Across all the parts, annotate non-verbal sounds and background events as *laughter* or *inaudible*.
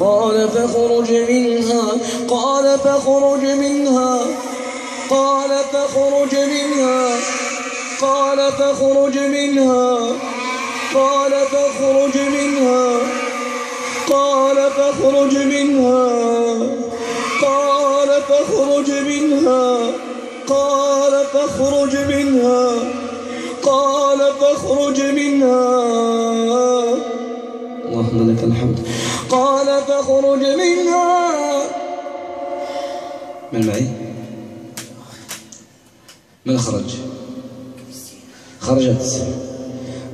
قال فاخرج منها قال فاخرج منها قال فاخرج منها قال فاخرج منها قال فاخرج منها قال فاخرج منها قال فاخرج منها قال فاخرج منها قال فاخرج منها. اللهم لك الحمد. قال فاخرج منها من معي؟ من خرج؟ خرجت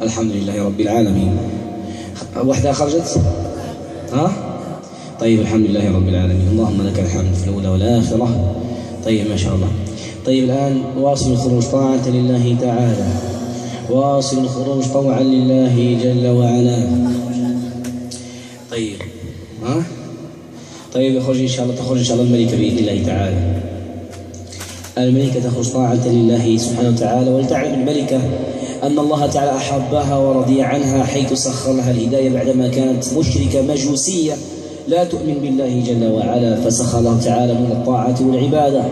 الحمد لله رب العالمين وحدها خرجت؟ ها؟ طيب الحمد لله رب العالمين اللهم لك الحمد في الأولى والآخرة طيب ما شاء الله طيب الآن واصل الخروج طاعة لله تعالى واصل الخروج طوعا لله جل وعلا طيب ها؟ طيب يخرج إن شاء الله تخرج إن شاء الله الملكه بإذن الله تعالى. الملكة تخرج طاعة لله سبحانه وتعالى ولتعلم الملكة أن الله تعالى أحبها ورضي عنها حيث سخر لها الهدايه بعدما كانت مشركة مجوسية. لا تؤمن بالله جل وعلا فسخر الله تعالى من الطاعة والعبادة.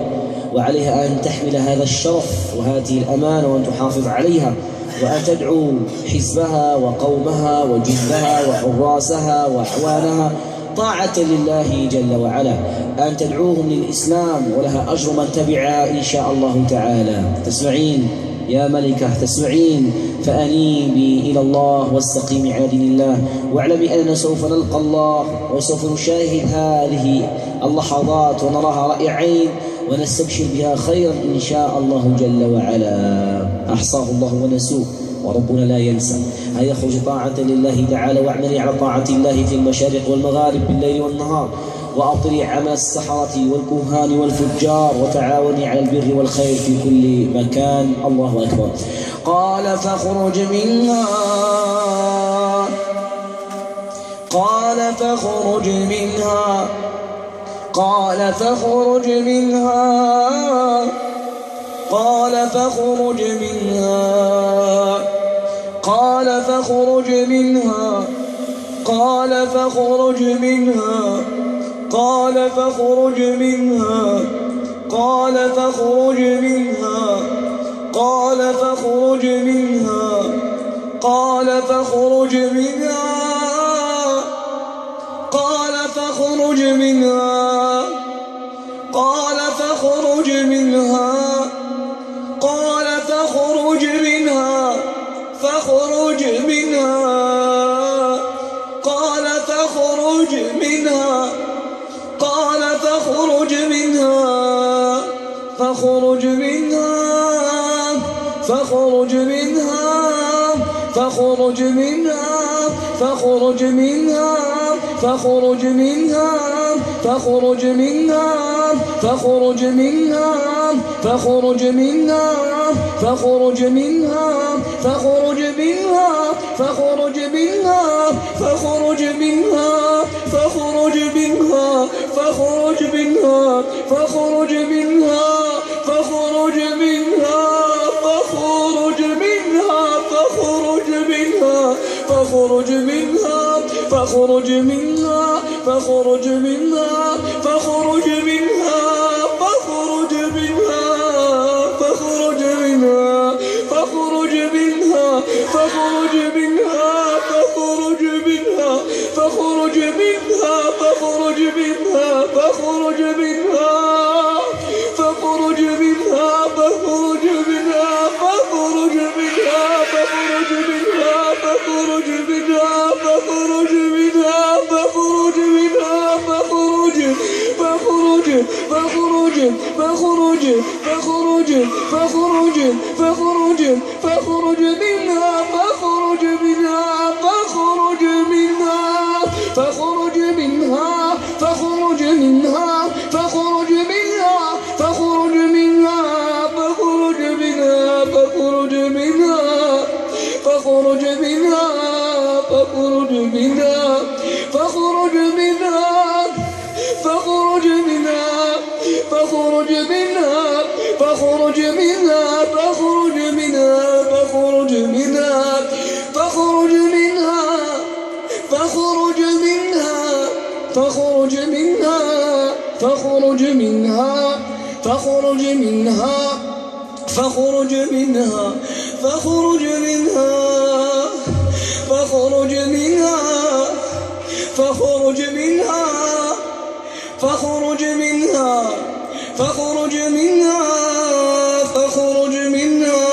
وعليها أن تحمل هذا الشرف وهذه الأمانة وأن تحافظ عليها. وأن تدعو حزبها وقومها وجندها وحراسها وأعوانها طاعة لله جل وعلا. أن تدعوهم للإسلام ولها أجر من تبعها إن شاء الله تعالى. تسمعين يا ملكة تسمعين. فأنيبي إلى الله واستقيمي على دين الله واعلمي أننا سوف نلقى الله وسوف نشاهد هذه اللحظات ونراها رأي عين ونستبشر بها خيرا إن شاء الله جل وعلا. أحصاه الله ونسوه وربنا لا ينسى. أن يخرج طاعة لله تعالى واعملي على طاعة الله في المشارق والمغارب بالليل والنهار وأطري عمل السحرة والكهان والفجار وتعاوني على البر والخير في كل مكان. الله أكبر. قال فاخرج منها. قال فاخرج منها. قال فاخرج منها. قال فاخرج منها. قال فاخرج منها. قال فاخرج منها. قال فاخرج منها. قال فاخرج منها. قال فاخرج منها. قال فاخرج منها. فاخرج منها قال فاخرج منها قال فاخرج منها فاخرج منها قال فاخرج منها قال فاخرج منها فاخرج منها فاخرج منها فاخرج منها فاخرج منها فاخرج منها فاخرج منها فاخرج منها فاخرج منها فاخرج منها فاخرج منها فاخرج منها فاخرج منها فاخرج منها فاخرج منها فاخرج منها فاخرج منها فاخرج منها فاخرج منها فاخرج منها فاخرج منها فاخرج منها فاخرج منها فاخرج منها فاخرج منها فاخرج منها فاخرج منها فاخرج منها فاخرج منها فاخرج منها فاخرج منها فاخرج منها فاخرج منها فاخرج منها فاخرج منها فاخرج منها خرج من منها فاخرج منها فاخرج منها فاخرج منها فاخرج منها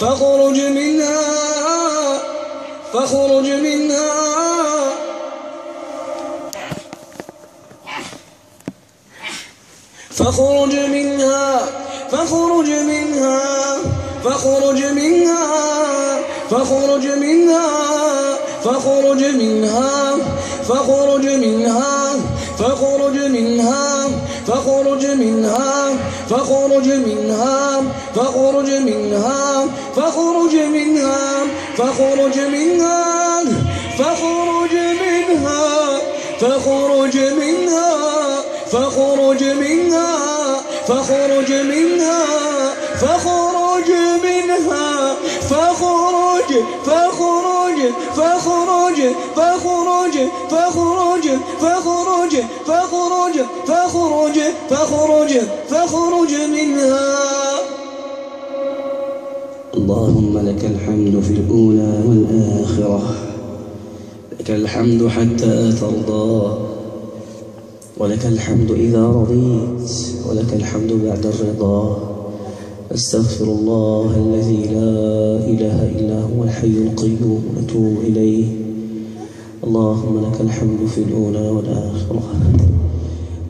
فاخرج منها فاخرج منها. فاخرج منها فاخرج منها فاخرج منها فاخرج منها. فاخرج منها فاخرج منها فاخرج منها فاخرج منها فاخرج منها فاخرج منها فاخرج منها فاخرج منها فاخرج منها فاخرج منها فاخرج منها فاخرج منها فاخرج منها فاخرج فاخرج فاخرج فاخرج فاخرج فاخرج فاخرج فاخرج فاخرج فاخرج منها. اللهم لك الحمد في الأولى والآخرة لك الحمد حتى ترضى ولك الحمد إذا رضيت ولك الحمد بعد الرضا. أستغفر الله الذي لا إله إلا هو الحي القيوم ونتوب إليه. اللهم لك الحمد في الأولى والآخرة.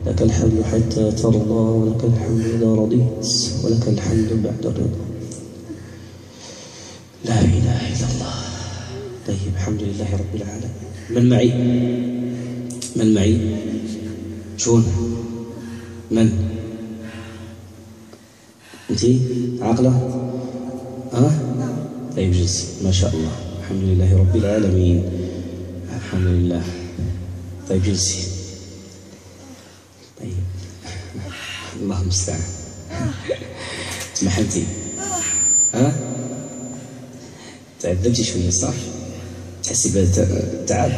لك الحمد حتى ترضى ولك الحمد إذا رضيت ولك الحمد بعد الرضا. لا إله إلا الله. طيب الحمد لله رب العالمين. من معي؟ من معي؟ شلون؟ من؟ انت عاقلة؟ ها طيب جلسي ما شاء الله. الحمد لله رب العالمين. الحمد لله. طيب جلسي طيب. الله المستعان سمحتي ها تعذبتي شوية صح؟ تحسي بالتعب.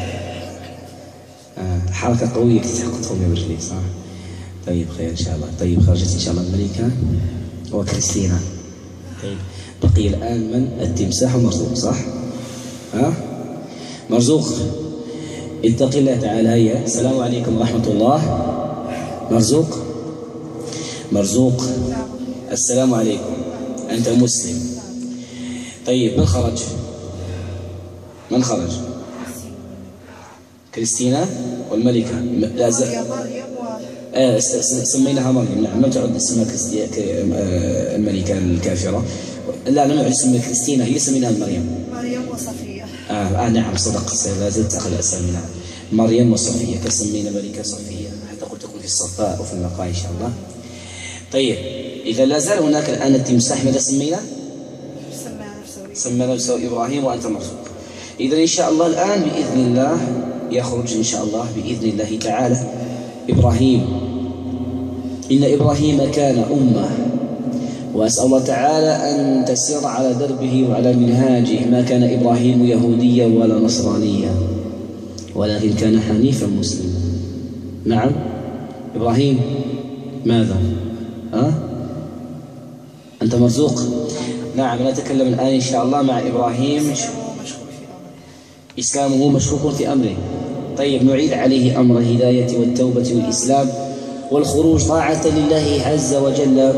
آه. حركة قوية تحق تقومي برجليك صح؟ طيب خير إن شاء الله. طيب خرجت إن شاء الله الملكة؟ وكريستينا. طيب. بقي الآن من التمساح ومرزوق صح؟ ها؟ مرزوق اتق الله تعالى. هيا. السلام عليكم ورحمة الله. مرزوق؟ مرزوق السلام عليكم. أنت مسلم. طيب من خرج؟ من خرج؟ كريستينا والملكة. لا زال سميناها مريم نعم ما تعد اسمها آه، الملكة الكافرة. لا لم نعد اسمها كريستينا هي سميناها مريم. مريم وصفية. آه, آه نعم صدق لا زلت تأخذ أسامينا. مريم وصفية كسمينا ملكة صفية. حتى قلت تكون في الصفاء وفي النقاء إن شاء الله. طيب إذا لا زال هناك الآن التمساح ماذا سمينا؟ سمينا نفسه إبراهيم وأنت مرزوق. إذا إن شاء الله الآن بإذن الله يخرج إن شاء الله بإذن الله تعالى إبراهيم. إن إبراهيم كان أمة. وأسأل الله تعالى أن تسير على دربه وعلى منهاجه ما كان إبراهيم يهوديا ولا نصرانيا. ولكن كان حنيفا مسلما. نعم. إبراهيم ماذا؟ ها؟ أنت مرزوق؟ نعم نتكلم الآن إن شاء الله مع إبراهيم. إسلامه مشكوك في أمره. طيب نعيد عليه أمر الهداية والتوبة والإسلام. والخروج طاعة لله عز وجل.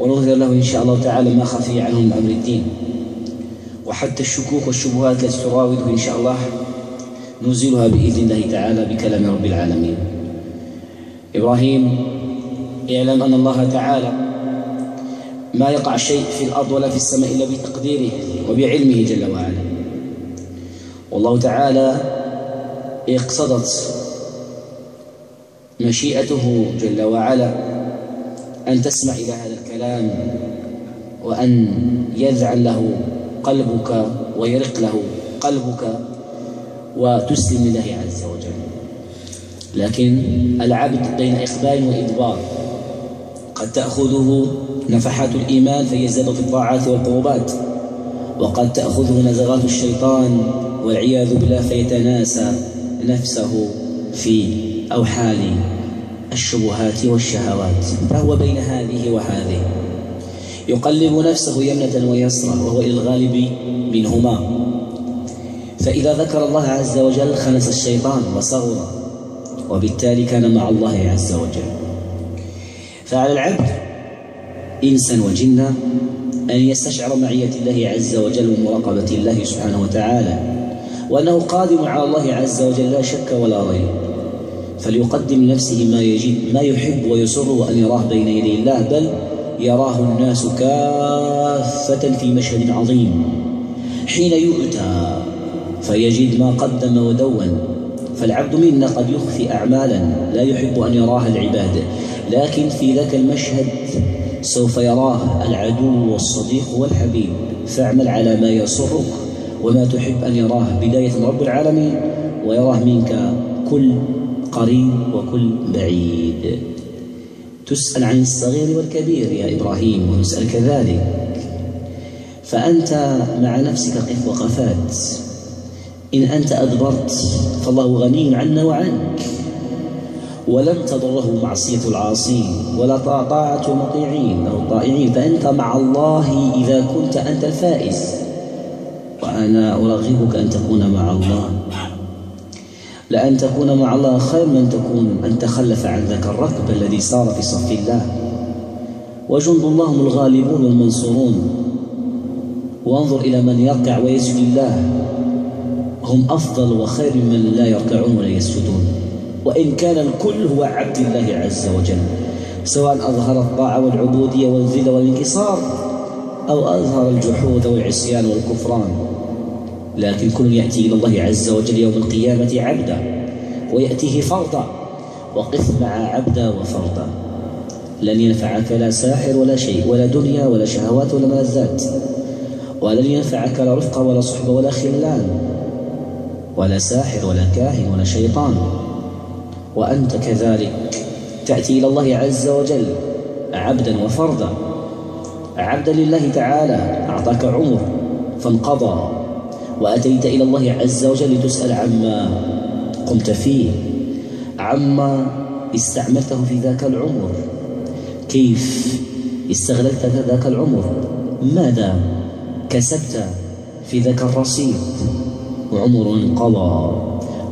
ونظهر له إن شاء الله تعالى ما خفي عنه من أمر الدين. وحتى الشكوك والشبهات التي تراوده إن شاء الله نزيلها بإذن الله تعالى بكلام رب العالمين. إبراهيم اعلم أن الله تعالى ما يقع شيء في الأرض ولا في السماء إلا بتقديره وبعلمه جل وعلا. والله تعالى اقتضت مشيئته جل وعلا أن تسمع إلى هذا الكلام وأن يذعن له قلبك ويرق له قلبك وتسلم لله عز وجل. لكن العبد بين إقبال وإدبار قد تأخذه نفحات الإيمان فيزداد في الطاعات والقربات وقد تأخذه نزغات الشيطان والعياذ بالله فيتناسى نفسه في أو حال الشبهات والشهوات فهو بين هذه وهذه. يقلب نفسه يمنة ويسرى وهو الغالب منهما. فإذا ذكر الله عز وجل خنس الشيطان وصغر وبالتالي كان مع الله عز وجل. فعلى العبد إنسا وجنا أن يستشعر معية الله عز وجل ومراقبة الله سبحانه وتعالى وأنه قادم على الله عز وجل لا شك ولا ريب. فليقدم لنفسه ما يجد ما يحب ويسره أن يراه بين يدي الله بل يراه الناس كافة في مشهد عظيم. حين يؤتى فيجد ما قدم ودون. فالعبد منا قد يخفي أعمالا لا يحب أن يراها العباد. لكن في ذاك المشهد سوف يراه العدو والصديق والحبيب. فاعمل على ما يسرك وما تحب أن يراه. بداية رب العالمين. ويراه منك كل قريب وكل بعيد. تسأل عن الصغير والكبير يا إبراهيم ونسأل كذلك فأنت مع نفسك قف وقفات. إن أنت أدبرت فالله غني عنا وعنك. ولم تضره معصية العاصين ولا طاعة المطيعين أو الطائعين. فأنت مع الله إذا كنت أنت الفائز. وأنا أرغبك أن تكون مع الله. لأن تكون مع الله خير من تكون أن تخلف عن ذاك الركب الذي صار في صف الله. وجند الله هم الغالبون والمنصورون وانظر إلى من يركع ويسجد الله هم أفضل وخير من لا يركعون ولا يسجدون وإن كان الكل هو عبد الله عز وجل. سواء أظهر الطاعة والعبودية والذل والانكسار أو أظهر الجحود والعصيان والكفران. لكن كل يأتي إلى الله عز وجل يوم القيامة عبدا ويأتيه فردا وقف مع عبدا وفردا لن ينفعك لا ساحر ولا شيء ولا دنيا ولا شهوات ولا ملذات ولن ينفعك لا رفقة ولا صحبة ولا خلان. ولا ساحر ولا كاهن ولا شيطان. وأنت كذلك تأتي إلى الله عز وجل عبدا وفردا عبدا لله تعالى أعطاك عمر فانقضى. وأتيت إلى الله عز وجل لتسأل عما قمت فيه عما استعملته في ذاك العمر كيف استغللت ذاك العمر ماذا كسبت في ذاك الرصيد؟ وعمر انقضى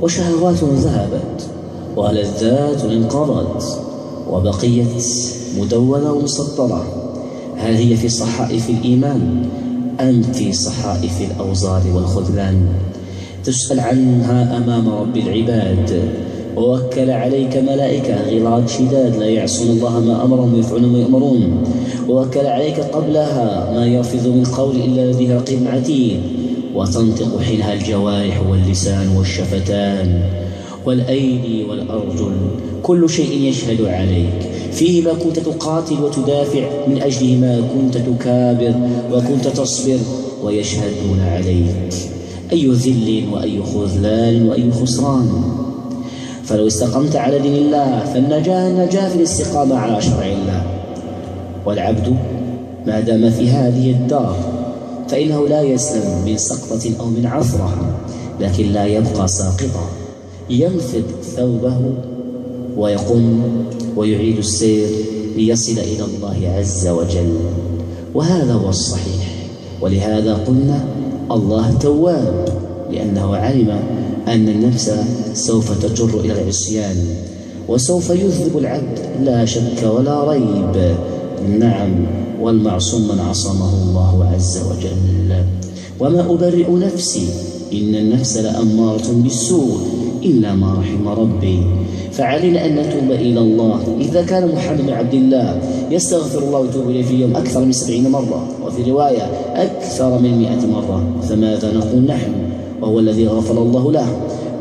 وشهوات ذهبت ولذات انقضت وبقيت مدونة ومسطرة هذه في صحائف الإيمان في صحائف الأوزار والخذلان. تسأل عنها أمام رب العباد. ووكل عليك ملائكة غلاظ شداد لا يعصون الله ما أمرهم ويفعلون ما يؤمرون ووكل عليك قبلها ما يرفض من قول إلا لديه رقيب عتيد. وتنطق حينها الجوارح واللسان والشفتان. والأيدي والأرجل. كل شيء يشهد عليك. فيه ما كنت تقاتل وتدافع من أجله ما كنت تكابر وكنت تصبر ويشهدون عليك أي ذل وأي خذلان وأي خسران. فلو استقمت على دين الله فالنجاة النجاة في الاستقامة على شرع الله. والعبد ما دام في هذه الدار فإنه لا يسلم من سقطة أو من عثرة لكن لا يبقى ساقطا ينفض ثوبه ويقوم ويعيد السير ليصل إلى الله عز وجل. وهذا هو الصحيح. ولهذا قلنا الله تواب لأنه علم أن النفس سوف تجر إلى العصيان وسوف يذنب العبد لا شك ولا ريب. نعم والمعصوم من عصمه الله عز وجل. وما أبرئ نفسي إن النفس لأمارة بالسوء. إلا ما رحم ربي. فعلينا أن نتوب إلى الله. إذا كان محمد بن عبد الله يستغفر الله ويتوب إليه في اليوم أكثر من سبعين مرة وفي رواية أكثر من مئة مرة فماذا نقول نحن؟ وهو الذي غفر الله له.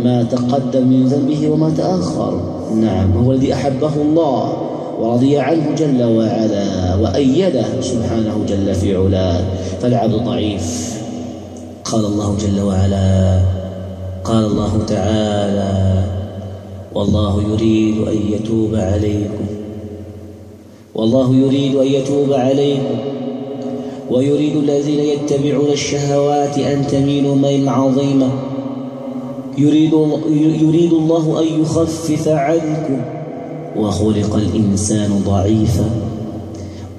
ما تقدم من ذنبه وما تأخر. نعم هو الذي أحبه الله ورضي عنه جل وعلا وأيده سبحانه جل في علاه. فالعبد ضعيف. قال الله جل وعلا قال الله تعالى والله يريد أن يتوب عليكم. والله يريد أن يتوب عليكم. ويريد الذين يتبعون الشهوات أن تميلوا ميل عظيما. يريد, يريد الله أن يخفف عنكم. وخلق الإنسان ضعيفا.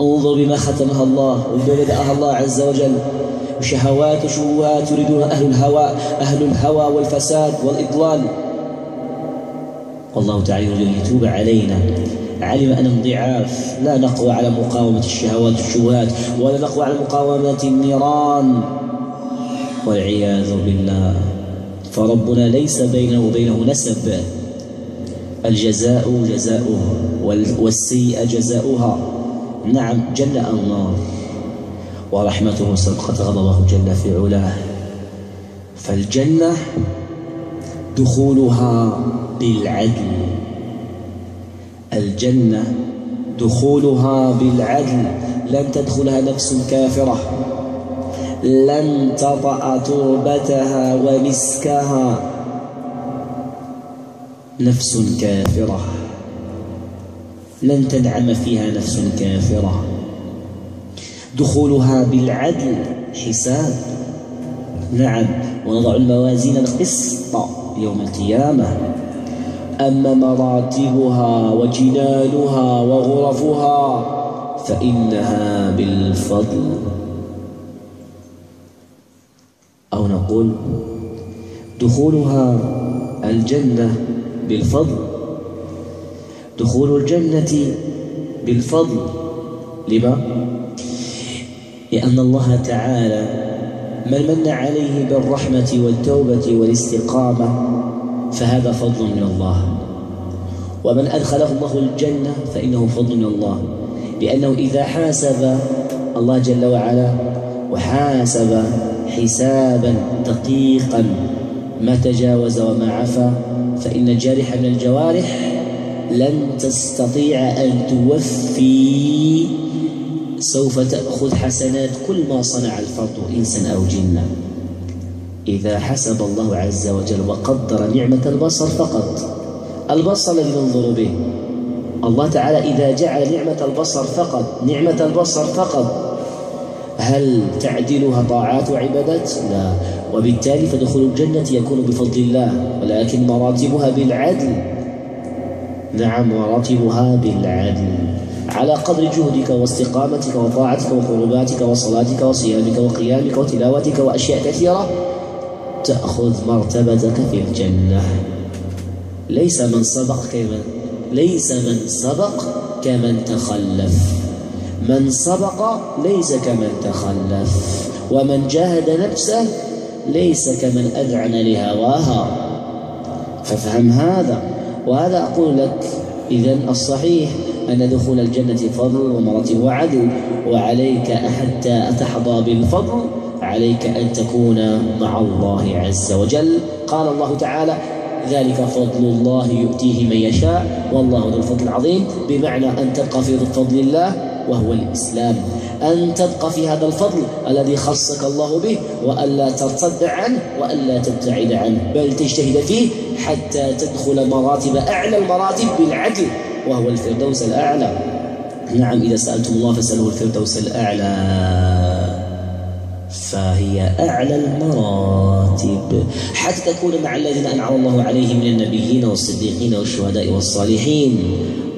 انظر بما ختمها الله وبما بدأها الله عز وجل. شهوات وشهوات يريدها أهل الهوى أهل الهوى والفساد والإضلال. والله تعالى يريد أن يتوب علينا. علم أن الضعاف لا نقوى على مقاومة الشهوات والشبهات ولا نقوى على مقاومة النيران. والعياذ بالله. فربنا ليس بينه وبينه نسب. الجزاء جزاؤه والسيئة جزاؤها. نعم جل النار ورحمته سبقت غضبه جل في علاه. فالجنة دخولها بالعدل. الجنة دخولها بالعدل. لن تدخلها نفس كافرة. لن تطأ تربتها ومسكها نفس كافرة. لن تنعم فيها نفس كافرة. دخولها بالعدل حساب. نعم ونضع الموازين القسط يوم القيامة. أما مراتبها وجنانها وغرفها فإنها بالفضل. أو نقول دخولها الجنة بالفضل. دخول الجنة بالفضل. لما؟ لأن الله تعالى من من عليه بالرحمة والتوبة والاستقامة فهذا فضل من الله. ومن أدخله الله الجنة فإنه فضل من الله. لأنه إذا حاسب الله جل وعلا وحاسب حسابا دقيقا ما تجاوز وما عفا فإن الجارح من الجوارح لن تستطيع أن توفي سوف تأخذ حسنات كل ما صنع الفرد إنسا أو جنا. إذا حسب الله عز وجل وقدر نعمة البصر فقط. البصر الذي ننظر به. الله تعالى إذا جعل نعمة البصر فقط نعمة البصر فقط. هل تعدلها طاعات وعبادات؟ لا. وبالتالي فدخول الجنة يكون بفضل الله ولكن مراتبها بالعدل. نعم مراتبها بالعدل. على قدر جهدك واستقامتك وطاعتك وقرباتك وصلاتك وصيامك وقيامك وتلاوتك وأشياء كثيرة تأخذ مرتبتك في الجنة. ليس من سبق كمن ليس من سبق كمن تخلف. من سبق ليس كمن تخلف. ومن جاهد نفسه ليس كمن أذعن لهواها. فافهم هذا. وهذا أقول لك إذا الصحيح أن دخول الجنة فضل ومراتب وعدل وعليك حتى تحظى بالفضل عليك أن تكون مع الله عز وجل. قال الله تعالى ذلك فضل الله يؤتيه من يشاء والله ذو الفضل العظيم. بمعنى أن تبقى في فضل الله وهو الإسلام. أن تبقى في هذا الفضل الذي خصك الله به وألا ترتد عنه وألا تبتعد عنه. بل تجتهد فيه حتى تدخل مراتب أعلى المراتب بالعدل. وهو الفردوس الأعلى. نعم إذا سألتم الله فاسألوه الفردوس الأعلى. فهي أعلى المراتب. حتى تكون مع الذين أنعم الله عليهم من النبيين والصديقين والشهداء والصالحين.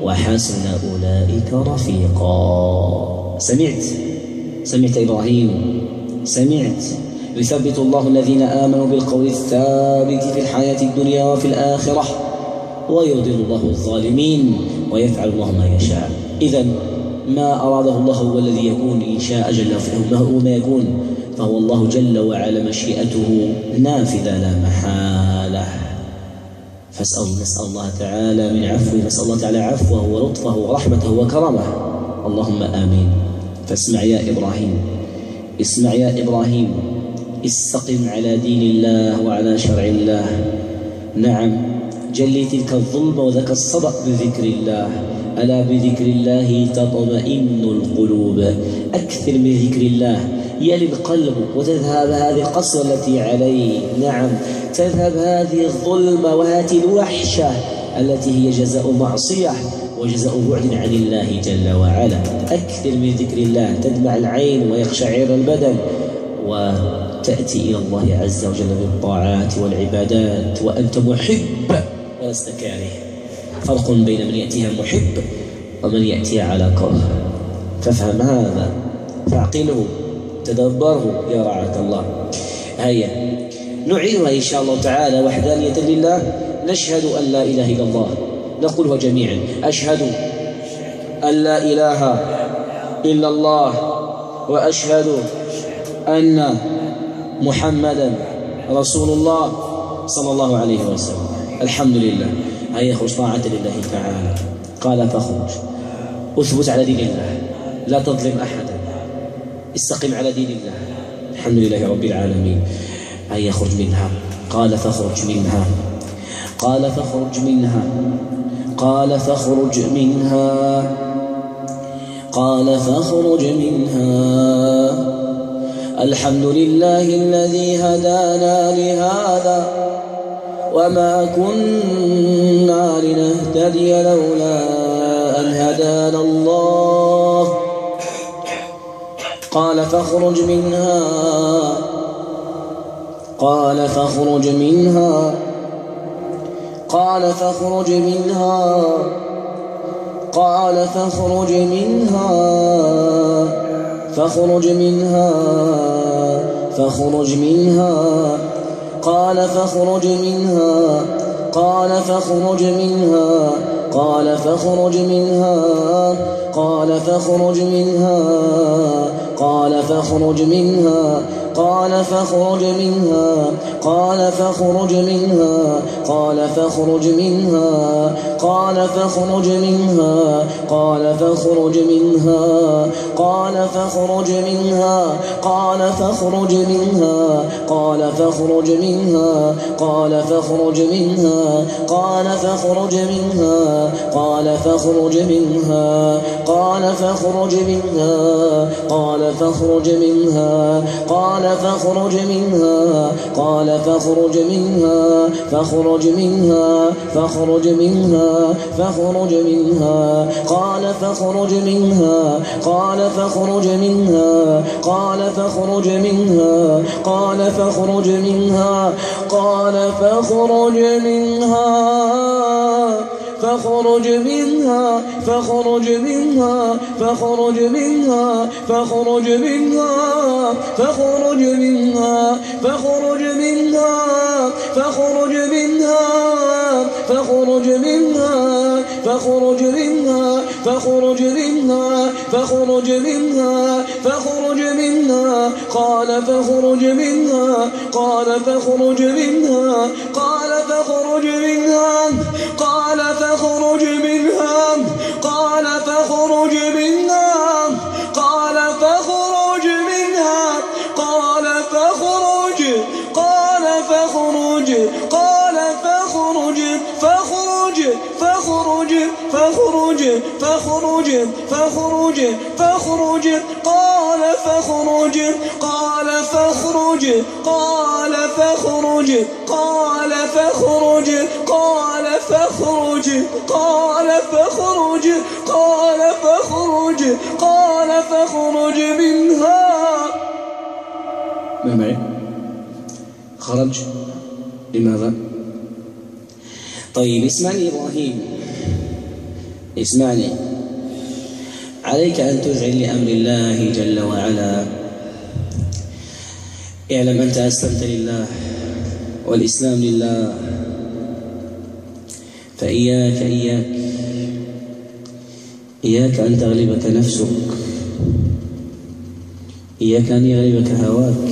وحسن أولئك رفيقا. سمعت؟ سمعت إبراهيم؟ سمعت. يثبت الله الذين آمنوا بالقول الثابت في الحياة الدنيا وفي الآخرة. ويضل الله الظالمين ويفعل الله ما يشاء. إذا ما أراده الله هو الذي يكون إن شاء جل وعلا هو ما يكون؟ فهو الله جل وعلا مشيئته نافذة لا محالة. فاسأل نسأل الله تعالى من عفوه نسأل الله تعالى عفوه ولطفه ورحمته وكرمه. اللهم آمين. فاسمع يا إبراهيم. اسمع يا إبراهيم. استقم على دين الله وعلى شرع الله. نعم. جلي تلك الظلم وذاك الصدق بذكر الله. ألا بذكر الله تطمئن القلوب. أكثر من ذكر الله. يلي القلب وتذهب هذه القسوة التي عليه. نعم تذهب هذه الظلمة وهذه الوحشة التي هي جزاء معصية وجزاء بعد عن الله جل وعلا. أكثر من ذكر الله. تدمع العين ويقشعر البدن و تأتي إلى الله عز وجل بالطاعات والعبادات. وأنت محب. كاره فرق بين من يأتيها محب ومن يأتيها على كره فافهم هذا. فاعقله. تدبره. يا رعاك الله. هيا. نعيدها إن شاء الله تعالى وحدانية لله. نشهد أن لا إله إلا الله. نقولها جميعا. أشهد أن لا إله إلا الله. وأشهد أن محمدا رسول الله صلى الله عليه وسلم. الحمد لله هيا خرج طاعة لله تعالى. قال فاخرج اثبت على دين الله. لا تظلم أحدا. استقم على دين الله. الحمد لله رب العالمين. هيا خرج منها. قال فاخرج منها. قال فاخرج منها. قال فاخرج منها. قال فاخرج منها. الحمد لله الذي هدانا لهذا. وما كنا لنهتدي لولا أن هدانا الله قال فاخرج منها قال فاخرج منها قال فاخرج منها قال فاخرج منها فاخرج منها فاخرج منها قال فاخرج منها قال فاخرج منها قال فاخرج منها. قال فاخرج منها قال فاخرج منها قال فاخرج منها قال فاخرج منها قال فاخرج منها قال فاخرج منها قال فاخرج منها قال فاخرج منها قال فاخرج منها قال فاخرج منها قال فاخرج منها قال فاخرج منها قال فاخرج منها قال فاخرج منها قال فاخرج منها قال فاخرج منها قال فاخرج منها فاخرج منها فاخرج منها فاخرج منها قال فاخرج منها قال فاخرج منها قال فاخرج منها قال فاخرج منها قال فاخرج منها فاخرج منها فاخرج منها فاخرج منها فاخرج منها فاخرج منها فاخرج منها فاخرج منها فاخرج منها فاخرج منها فاخرج منها فاخرج منها فاخرج منها قال فاخرج منها قال فاخرج منها قال فاخرج منها فاخرج فاخرج قال فاخرج قال فاخرج قال فاخرج قال فاخرج قال فاخرج قال فاخرج قال فاخرج قال فاخرج منها. من معي خرج. لماذا؟ طيب اسمعني إبراهيم. اسمعني. عليك أن تذعن لأمر الله جل وعلا. اعلم أنت أسلمت لله والإسلام لله. فإياك إياك. إياك أن تغلبك نفسك. إياك أن يغلبك هواك.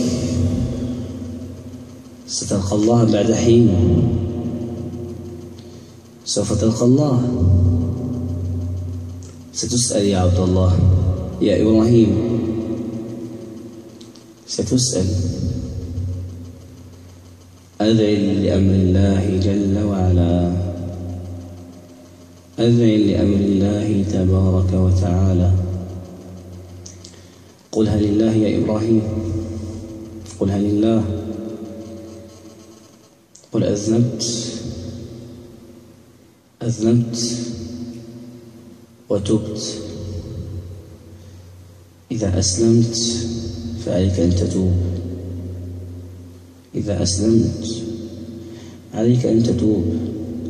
ستلقى الله بعد حين. سوف تلقى الله. ستسأل يا عبد الله. يا إبراهيم. ستسأل. أذعن لأمر الله جل وعلا. أذعن لأمر الله تبارك وتعالى. قلها لله يا إبراهيم؟ قلها لله. قل أذنبت. أذنبت. وتبت. إذا أسلمت فعليك أن تتوب. إذا أسلمت عليك أن تتوب.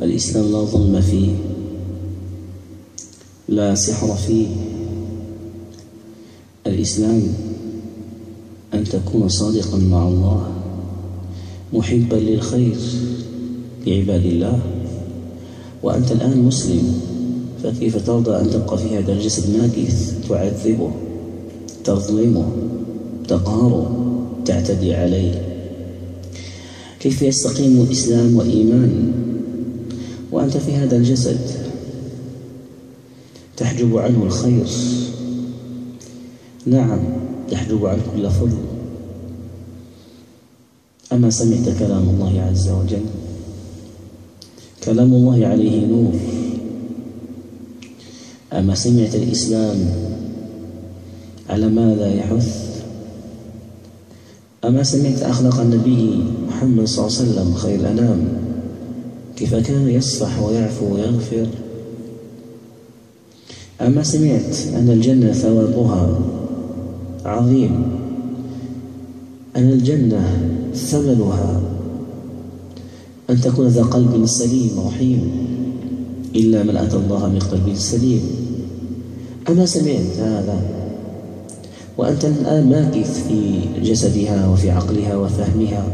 الإسلام لا ظلم فيه. لا سحر فيه. الإسلام أن تكون صادقا مع الله. محبا للخير لعباد الله. وأنت الآن مسلم. فكيف ترضى أن تبقى في هذا الجسد ماكث تعذبه تظلمه تقهره تعتدي عليه. كيف يستقيم الإسلام وإيمان وأنت في هذا الجسد تحجب عنه الخير. نعم تحجب عنه كل فضل. أما سمعت كلام الله عز وجل كلام الله عليه نور. أما سمعت الإسلام على ماذا يحث؟ أما سمعت أخلاق النبي محمد صلى الله عليه وسلم خير الأنام كيف كان يصفح ويعفو ويغفر؟ أما سمعت أن الجنة ثوابها عظيم أن الجنة ثمنها أن تكون ذا قلب سليم رحيم إلا من أتى الله من قلب سليم. أما سمعت هذا. وأنت الآن ماكث في جسدها وفي عقلها وفهمها.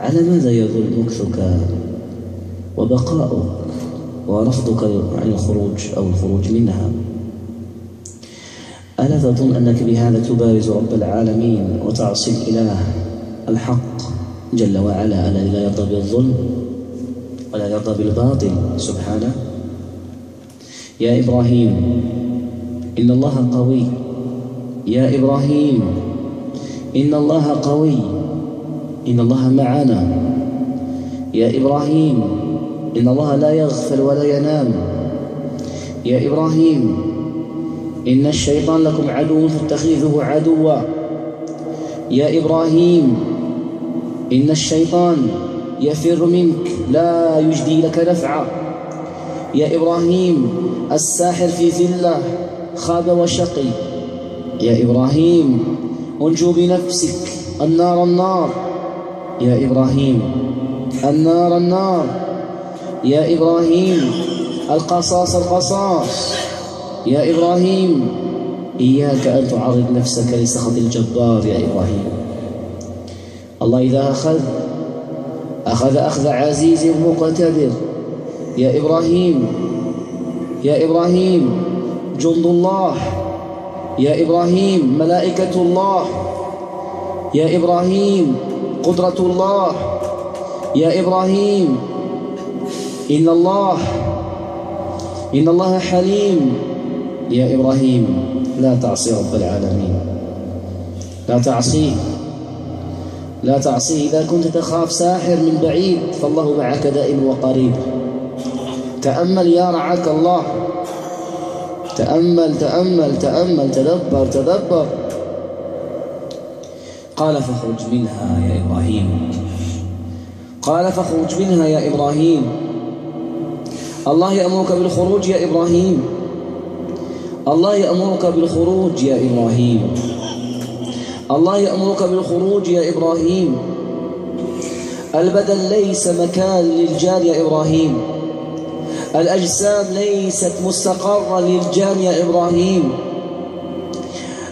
على ماذا يظل مكثك وبقاؤك ورفضك عن الخروج أو الخروج منها؟ ألا تظن أنك بهذا تبارز رب العالمين وتعصي الإله الحق جل وعلا؟ الذي لا يرضى بالظلم ولا يرضى بالباطل سبحانه؟ يا إبراهيم. إن الله قوي. يا إبراهيم. إن الله قوي. إن الله معنا. يا إبراهيم. إن الله لا يغفل ولا ينام. يا إبراهيم. إن الشيطان لكم عدو فاتخذوه عدوا. يا إبراهيم. إن الشيطان يفر منك. لا يجدي لك نفعا. يا إبراهيم الساحر في ذلة خاب وشقي. يا إبراهيم أنجو بنفسك النار النار. يا إبراهيم النار النار. يا إبراهيم القصاص القصاص. يا إبراهيم إياك أن تعرض نفسك لسخط الجبار. يا إبراهيم الله إذا أخذ أخذ أخذ عزيز مقتدر. يا إبراهيم يا إبراهيم جند الله. يا إبراهيم ملائكة الله. يا إبراهيم قدرة الله. يا إبراهيم إن الله إن الله حليم. يا إبراهيم لا تعصي رب العالمين. لا تعصيه لا تعصيه إذا كنت تخاف ساحر من بعيد فالله معك دائم وقريب. تأمل يا رعاك الله. تأمل تأمل تأمل تدبر تدبر. قال فاخرج منها يا إبراهيم. قال فاخرج منها يا إبراهيم. الله يأمرك بالخروج يا إبراهيم. الله يأمرك بالخروج يا إبراهيم. الله يأمرك بالخروج يا إبراهيم. البدن ليس مكان للجان يا إبراهيم. الأجسام ليست مستقرة للجان يا إبراهيم.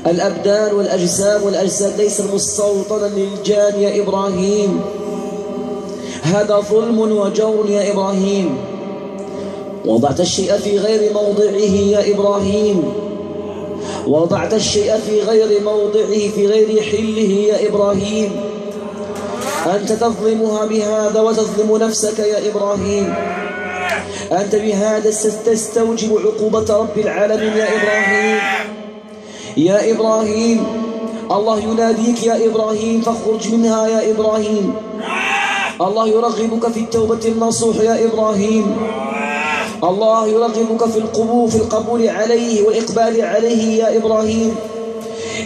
الأبدان والأجسام والأجساد ليست مستوطنة للجان يا إبراهيم. هذا ظلم وجور يا إبراهيم. وضعت الشيء في غير موضعه يا إبراهيم. وضعت الشيء في غير موضعه في غير حله يا إبراهيم. أنت تظلمها بهذا وتظلم نفسك يا إبراهيم. أنت بهذا تستوجب عقوبة رب العالمين يا إبراهيم. يا إبراهيم الله يناديك يا إبراهيم فاخرج منها يا إبراهيم. الله يرغبك في التوبة النصوح يا إبراهيم. الله يرغبك في القبول في القبول عليه والإقبال عليه يا إبراهيم.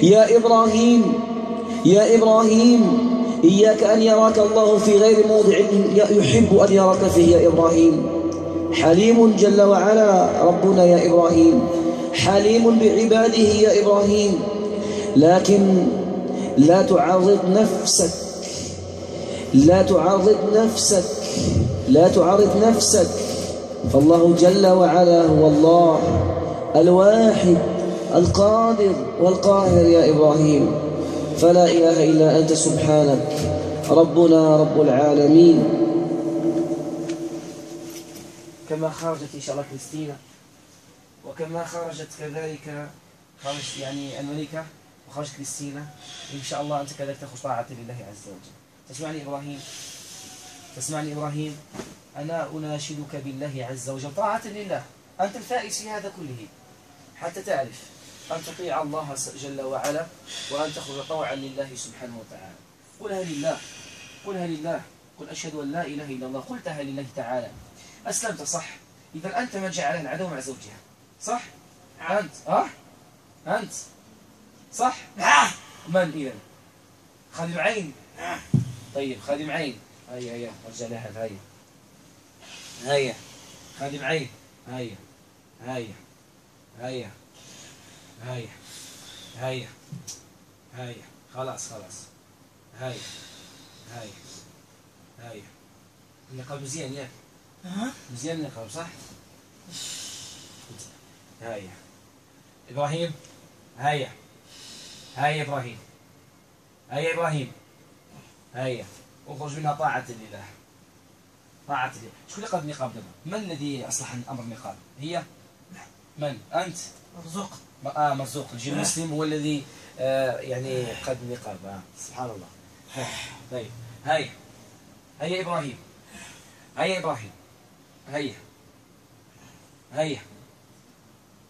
يا إبراهيم يا إبراهيم إياك أن يراك الله في غير موضع يحب أن يراك فيه يا إبراهيم. حليم جل وعلا ربنا يا إبراهيم. حليم بعباده يا إبراهيم. لكن لا تعرض نفسك لا تعرض نفسك لا تعرض نفسك. فالله جل وعلا هو الله الواحد القادر والقاهر يا إبراهيم. فلا إله إلا أنت سبحانك. ربنا رب العالمين. كما خرجت إن شاء الله كريستينا وكما خرجت كذلك خرجت يعني الملكة وخرجت كريستينا إن شاء الله أنت كذلك تخرج طاعة لله عز وجل. تسمعني إبراهيم؟ تسمعني إبراهيم؟ أنا أناشدك بالله عز وجل. طاعة لله. أنت الفائز في هذا كله. حتى تعرف أن تطيع الله جل وعلا وأن تخرج طوعا لله سبحانه وتعالى. قلها لله. قلها لله. قل أشهد أن لا إله إلا الله. قلتها لله تعالى. أسلمت صح. إذا أنت من جعلها العدو مع زوجها. صح؟ أنت ها؟ أنت. صح؟ من إذا خادم عين. طيب خادم عين. هيا هيا رجع لها هيا. هيا. خادم عين. هيا. هيا. هيا. هيا. هيا. هيا. خلاص خلاص. هيا. هيا. هيا. النقاب مزيان ياك. مزيان النقاب صح؟ هيا. إبراهيم هيا. هيا إبراهيم. هيا إبراهيم. هيا. اخرج منها طاعة لله طاعة لله شكون اللي قاد النقاب دابا؟ من الذي أصلح أمر النقاب؟ هي؟ من؟ أنت؟ مرزوق. آه مرزوق. الجيل المسلم هو الذي آه يعني قاد النقاب. آه سبحان الله. طيب. هيا. هيا إبراهيم. هيا إبراهيم. هيا. هيا.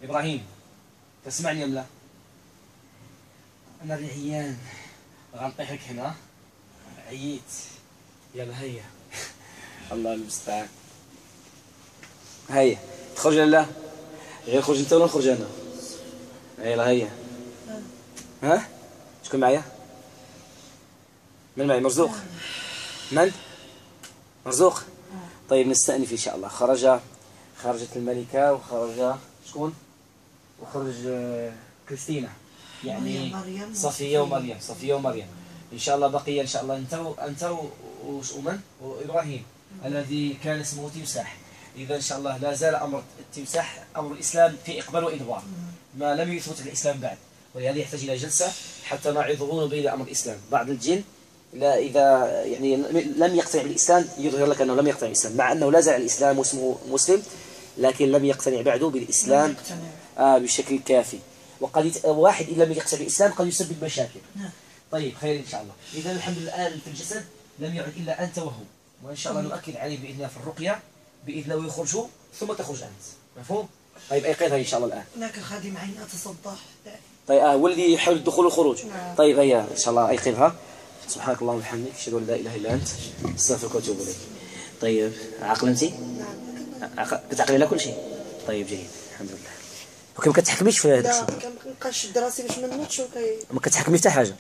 إبراهيم تسمعني أم لا؟ أنا ريان غنطيحك هنا. عييت. يلا هيا. *laughs* الله المستعان. هيا. تخرج لا؟ غير خرج انت ولا نخرج أنا. يلا هيا. ها؟ شكون معايا؟ من معي؟ مرزوق. من؟ مرزوق. طيب نستأنف إن شاء الله. خرج خرجت الملكة وخرج شكون؟ وخرج آه، كريستينا. يعني صفية ومريم صفية ومريم. إن شاء الله بقي إن شاء الله أنت أنت ومن وإبراهيم الذي كان اسمه تمساح. إذا إن شاء الله لا زال أمر التمساح أمر الإسلام في إقبال وإدبار. ما لم يثبت الإسلام بعد ولهذا يحتاج إلى جلسة حتى نعظه بين أمر الإسلام. بعض الجن لا إذا يعني لم يقتنع بالإسلام يظهر لك أنه لم يقتنع بالإسلام مع أنه لا زال الإسلام واسمه مسلم لكن لم يقتنع بعده بالإسلام آه بشكل كافي. وقد. واحد إن لم يقتنع بالإسلام قد يسبب مشاكل. نعم. طيب خير إن شاء الله. إذا الحمد لله الآن في الجسد لم يعد إلا أنت وهو. وإن شاء الله نؤكد عليه بإذن الله في الرقية بإذن الله يخرجوا ثم تخرج أنت. مفهوم؟ طيب أيقظها إن شاء الله الآن؟ هناك خادم عين أتصدح. طيب آه والذي يحاول الدخول والخروج. نعم. طيب هيا إن شاء الله أيقظها سبحانك اللهم وبحمدك أشهد أن لا إله إلا أنت أستغفرك وأتوب إليك طيب أنت؟ نعم عق- كتعقلي على كل شيء طيب جيد الحمد لله وكما كتحكميش في هذا لا الشيء كنبقاش دراسي باش ما وكي ما كتحكمي حتى حاجة